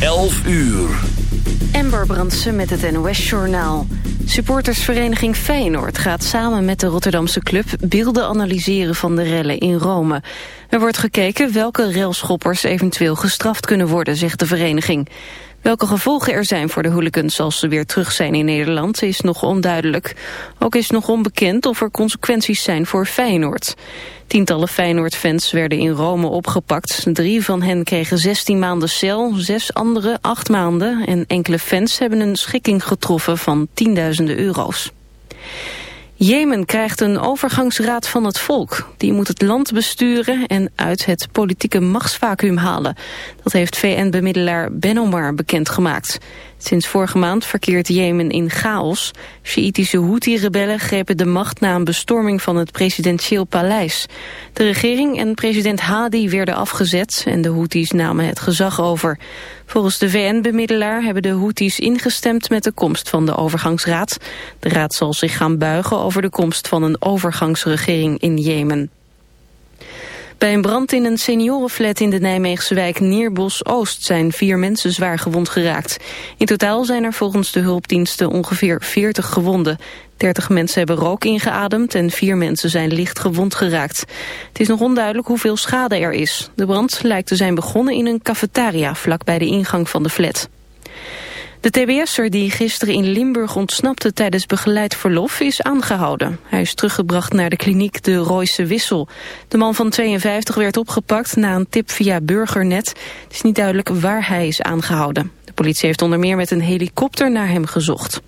11 uur. Ember Brandsen met het NOS-journaal. Supportersvereniging Feyenoord gaat samen met de Rotterdamse club... beelden analyseren van de rellen in Rome. Er wordt gekeken welke relschoppers eventueel gestraft kunnen worden, zegt de vereniging. Welke gevolgen er zijn voor de hooligans als ze weer terug zijn in Nederland is nog onduidelijk. Ook is nog onbekend of er consequenties zijn voor Feyenoord. Tientallen Feyenoord-fans werden in Rome opgepakt. Drie van hen kregen 16 maanden cel, zes anderen 8 maanden... en enkele fans hebben een schikking getroffen van tienduizenden euro's. Jemen krijgt een overgangsraad van het volk. Die moet het land besturen en uit het politieke machtsvacuum halen. Dat heeft VN-bemiddelaar Ben Omar bekendgemaakt. Sinds vorige maand verkeert Jemen in chaos. Sjiitische Houthi-rebellen grepen de macht na een bestorming van het presidentieel paleis. De regering en president Hadi werden afgezet en de Houthis namen het gezag over. Volgens de VN-bemiddelaar hebben de Houthis ingestemd met de komst van de overgangsraad. De raad zal zich gaan buigen over de komst van een overgangsregering in Jemen. Bij een brand in een seniorenflat in de Nijmeegse wijk Neerbos-Oost zijn vier mensen zwaar gewond geraakt. In totaal zijn er volgens de hulpdiensten ongeveer 40 gewonden. 30 mensen hebben rook ingeademd en vier mensen zijn licht gewond geraakt. Het is nog onduidelijk hoeveel schade er is. De brand lijkt te zijn begonnen in een cafetaria vlak bij de ingang van de flat. De tbs'er die gisteren in Limburg ontsnapte tijdens begeleid verlof is aangehouden. Hij is teruggebracht naar de kliniek de Royse Wissel. De man van 52 werd opgepakt na een tip via Burgernet. Het is niet duidelijk waar hij is aangehouden. De politie heeft onder meer met een helikopter naar hem gezocht.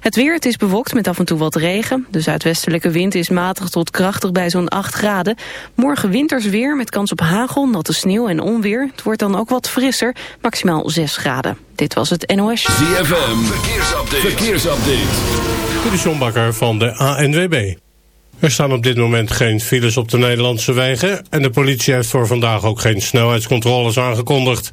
Het weer, het is bewolkt met af en toe wat regen. De zuidwestelijke wind is matig tot krachtig bij zo'n 8 graden. Morgen winters weer met kans op hagel, natte sneeuw en onweer. Het wordt dan ook wat frisser, maximaal 6 graden. Dit was het NOS. ZFM, verkeersupdate. verkeersupdate. De Sjombakker van de ANWB. Er staan op dit moment geen files op de Nederlandse wegen... en de politie heeft voor vandaag ook geen snelheidscontroles aangekondigd.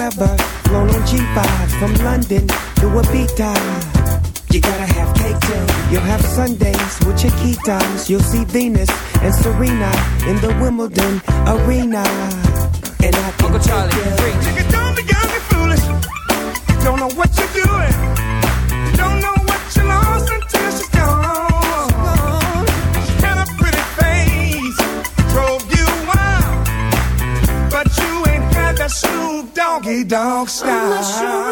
ever flown on G5 from London to Ibiza? You gotta have cake too. You'll have Sundays with Chiquitas. You'll see Venus and Serena in the Wimbledon arena. And I can Uncle Charlie, take you. freak. Nigga, don't be young and foolish. You don't know what you're doing. Dog style.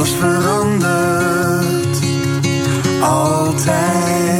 alles verandert. Altijd.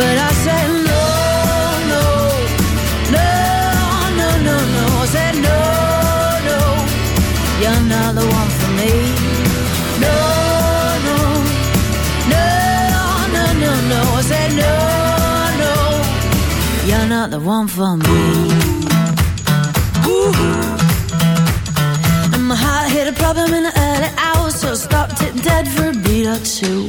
But I said, No, no, no, no, no, no. I said, No, no, you're not the one for me. No, no, no, no, no, no. I said, No, no, you're not the one for me. And my heart hit a problem in the early hours, so I stopped it dead for a beat or two.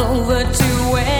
Over to where